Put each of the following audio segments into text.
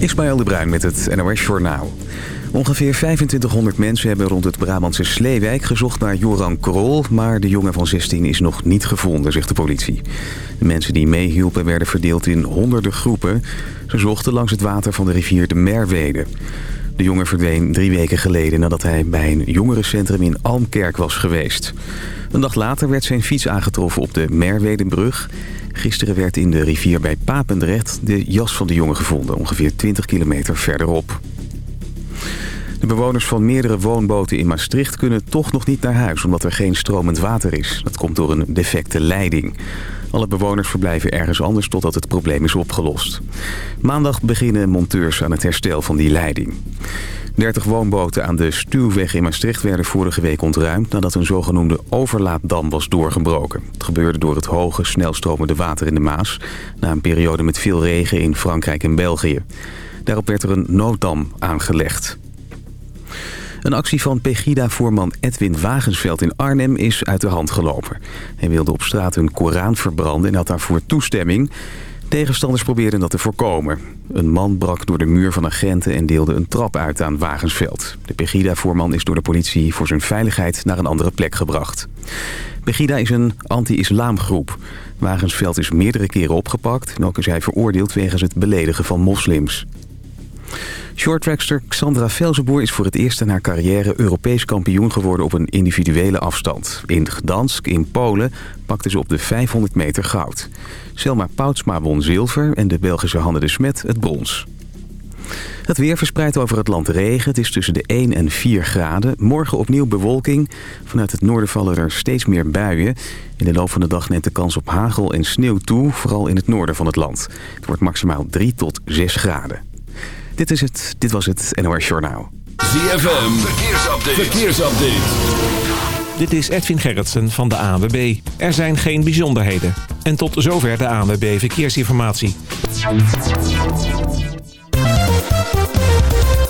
Ismaël de Bruin met het NOS Journaal. Ongeveer 2500 mensen hebben rond het Brabantse Sleewijk gezocht naar Joran Krol... maar de jongen van 16 is nog niet gevonden, zegt de politie. De mensen die meehielpen werden verdeeld in honderden groepen. Ze zochten langs het water van de rivier de Merwede. De jongen verdween drie weken geleden nadat hij bij een jongerencentrum in Almkerk was geweest. Een dag later werd zijn fiets aangetroffen op de Merwedenbrug. Gisteren werd in de rivier bij Papendrecht de jas van de jongen gevonden, ongeveer 20 kilometer verderop. De bewoners van meerdere woonboten in Maastricht kunnen toch nog niet naar huis... omdat er geen stromend water is. Dat komt door een defecte leiding. Alle bewoners verblijven ergens anders totdat het probleem is opgelost. Maandag beginnen monteurs aan het herstel van die leiding. 30 woonboten aan de Stuwweg in Maastricht werden vorige week ontruimd... nadat een zogenoemde overlaaddam was doorgebroken. Het gebeurde door het hoge, snelstromende water in de Maas... na een periode met veel regen in Frankrijk en België. Daarop werd er een nooddam aangelegd. Een actie van Pegida-voorman Edwin Wagensveld in Arnhem is uit de hand gelopen. Hij wilde op straat een Koran verbranden en had daarvoor toestemming. Tegenstanders probeerden dat te voorkomen. Een man brak door de muur van agenten en deelde een trap uit aan Wagensveld. De Pegida-voorman is door de politie voor zijn veiligheid naar een andere plek gebracht. Pegida is een anti-islamgroep. Wagensveld is meerdere keren opgepakt en ook is hij veroordeeld wegens het beledigen van moslims. Shorttrackster Xandra Velzenboer is voor het eerst in haar carrière Europees kampioen geworden op een individuele afstand. In Gdansk in Polen pakte ze op de 500 meter goud. Selma Poutsma won zilver en de Belgische Hanne de Smet het brons. Het weer verspreidt over het land regen. Het is tussen de 1 en 4 graden. Morgen opnieuw bewolking. Vanuit het noorden vallen er steeds meer buien. In de loop van de dag neemt de kans op hagel en sneeuw toe. Vooral in het noorden van het land. Het wordt maximaal 3 tot 6 graden. Dit, is het, dit was het NOS Journaal. ZFM, verkeersupdate. verkeersupdate. Dit is Edwin Gerritsen van de ANWB. Er zijn geen bijzonderheden. En tot zover de ANWB Verkeersinformatie.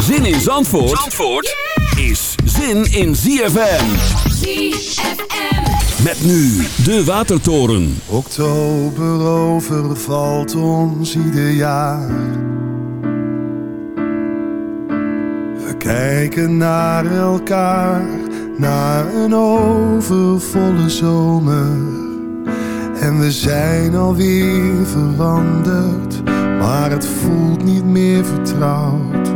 Zin in Zandvoort, Zandvoort is zin in ZFM. ZFM. Met nu de Watertoren. Oktober overvalt ons ieder jaar. We kijken naar elkaar, naar een overvolle zomer. En we zijn alweer veranderd, maar het voelt niet meer vertrouwd.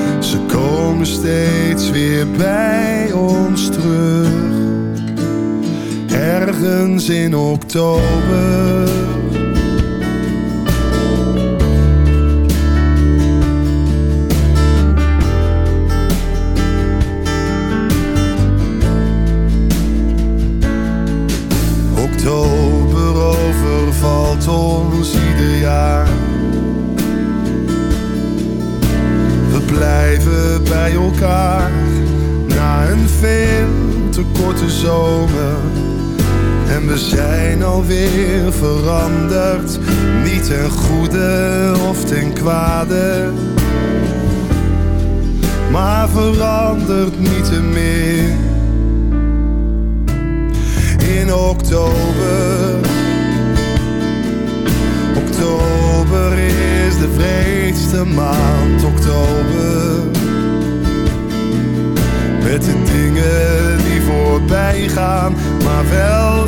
Steeds weer bij ons terug ergens in. Oktober alweer veranderd, niet ten goede of ten kwade. Maar verandert niet meer. In oktober, oktober is de vreedste maand, oktober. Met de dingen die voorbij gaan, maar wel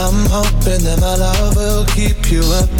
I'm hoping that my love will keep you up.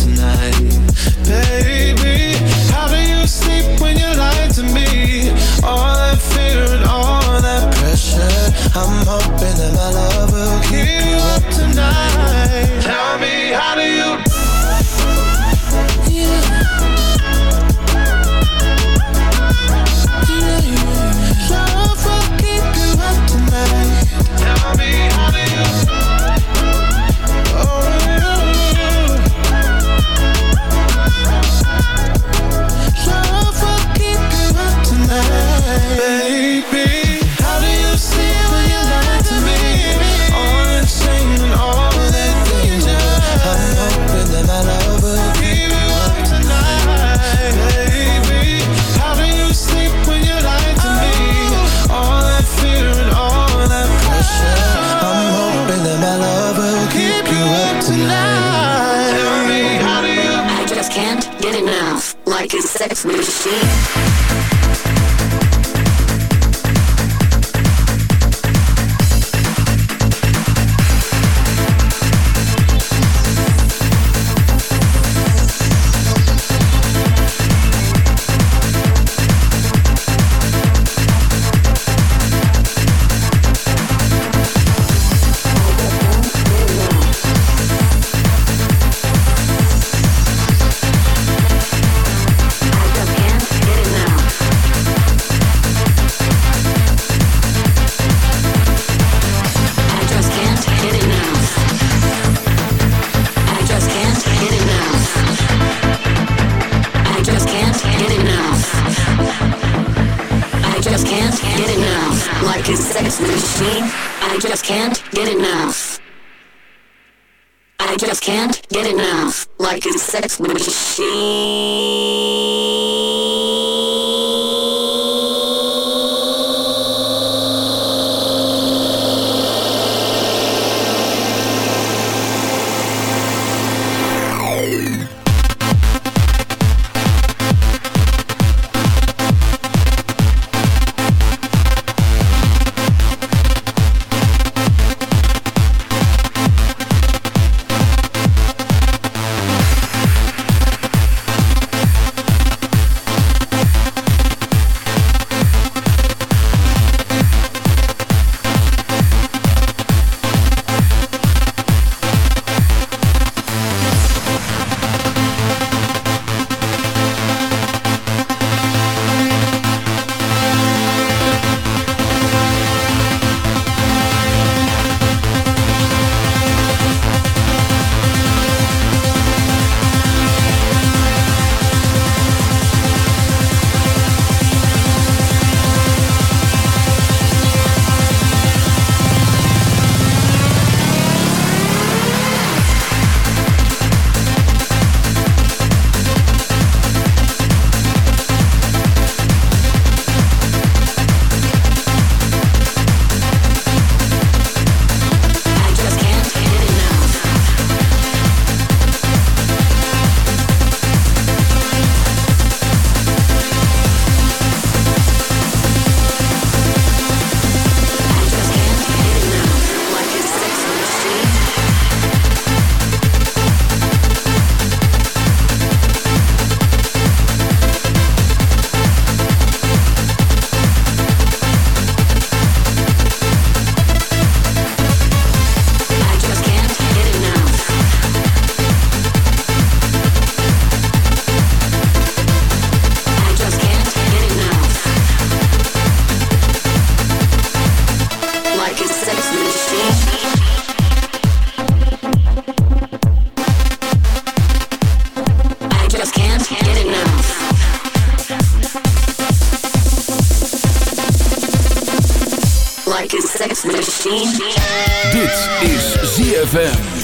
Dit is ZFM.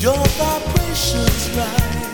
Your vibrations right.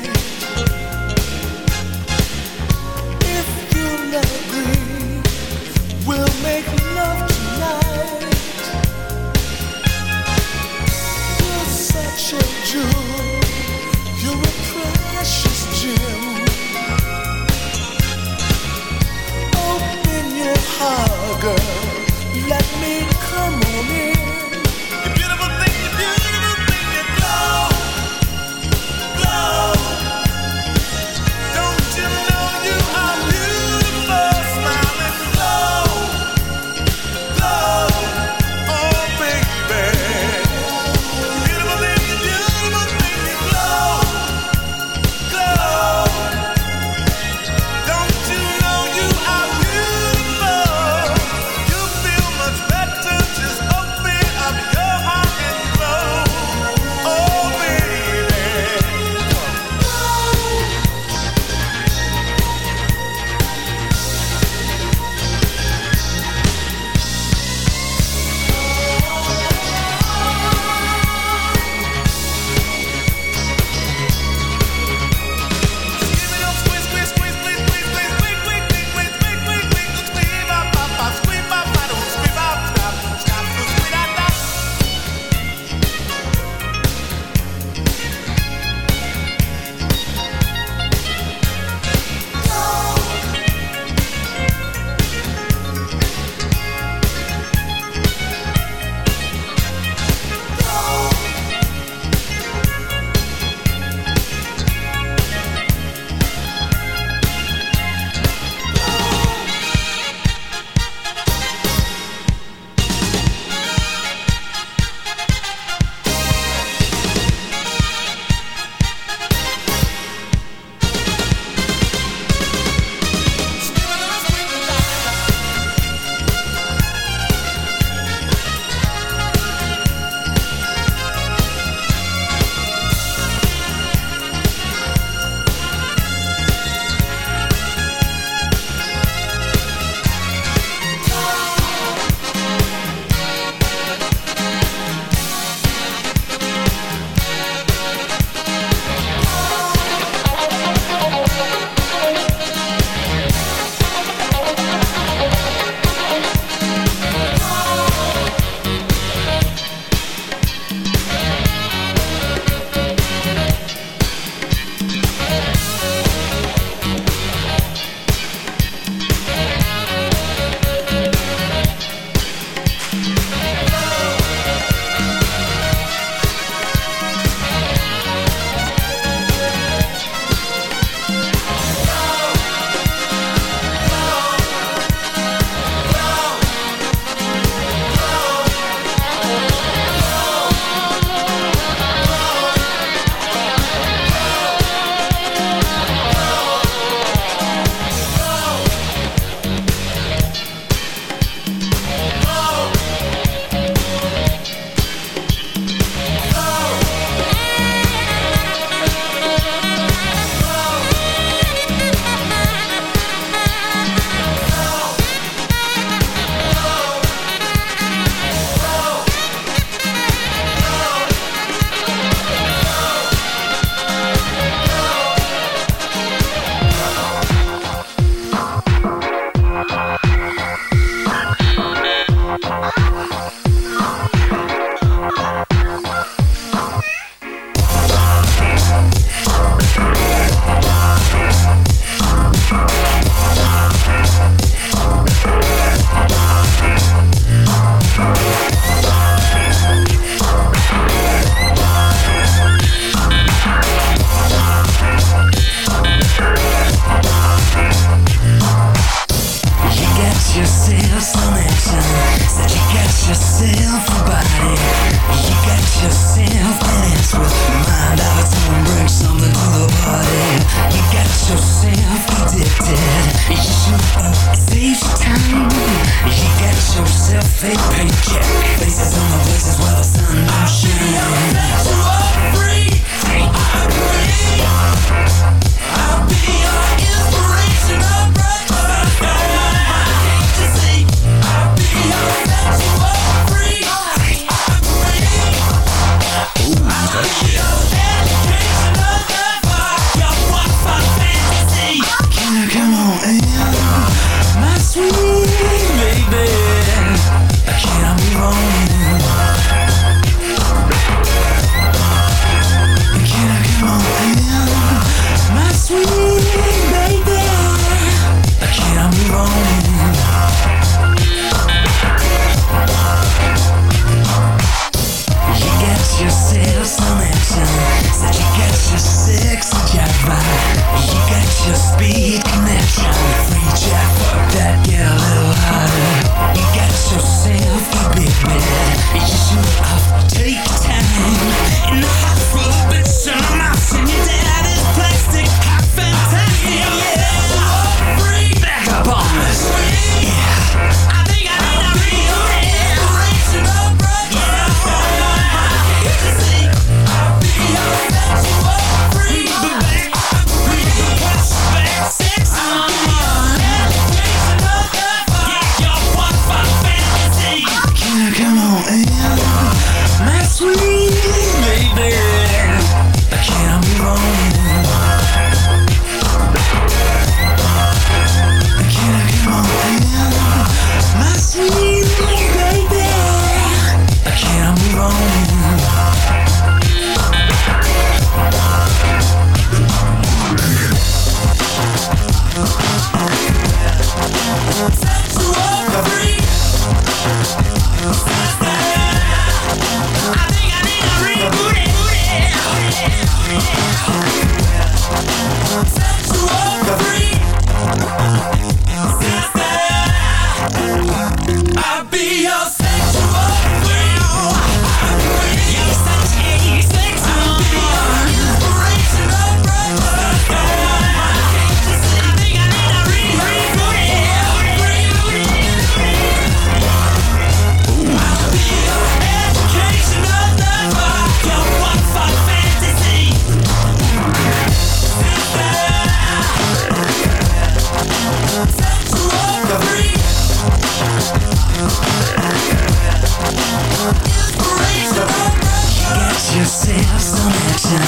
Yourself some action.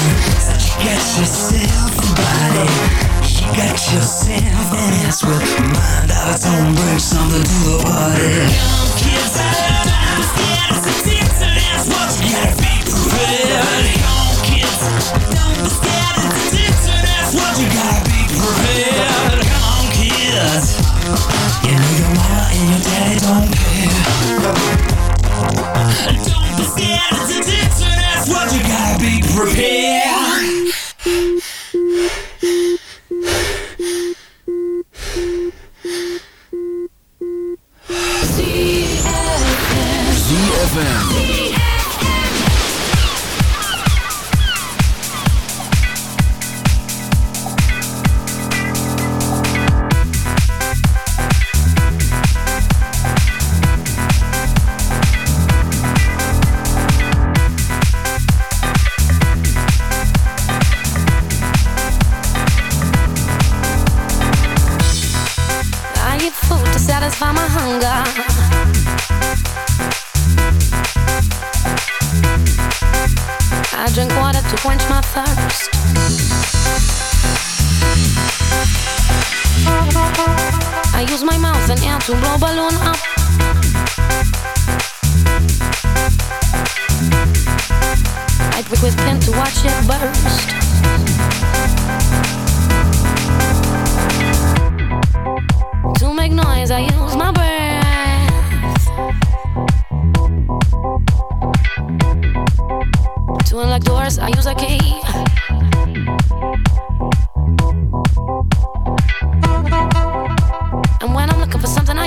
Get yourself a body. Got yourself an ass with a mind of its. Bring something to the party. Don't gotta be don't be scared of some tits, that's what you gotta be prepared. Young kids, You know your mama and your daddy don't care. don't be scared some tits, and that's what you gotta be prepared.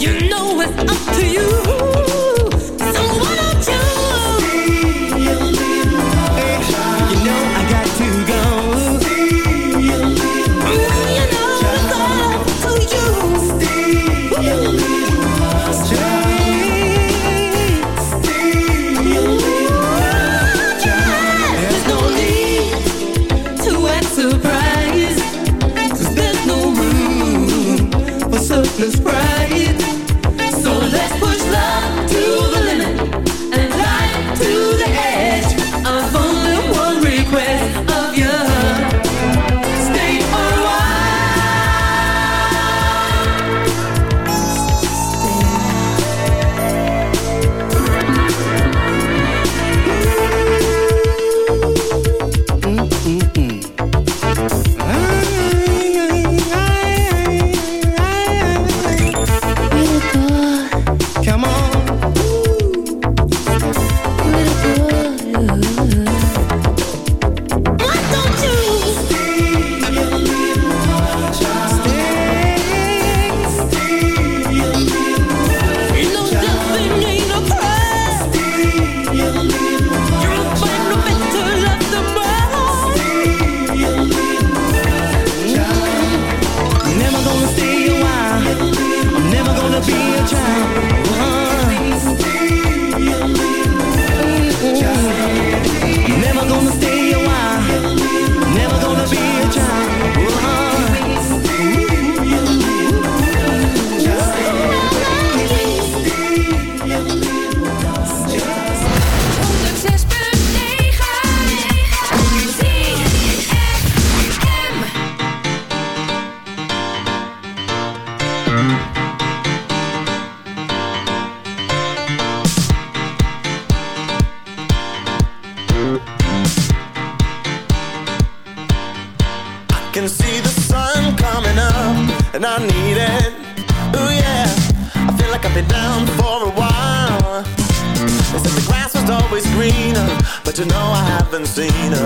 You know it's up to you. Haven't seen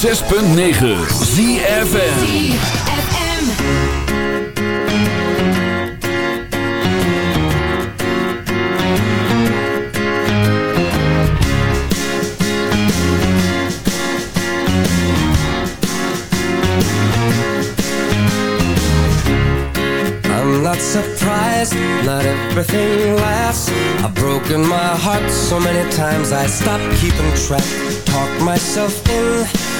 106.9 ZFN surprised Not everything lasts I've broken my heart so many times I stopped keeping track. Talk myself in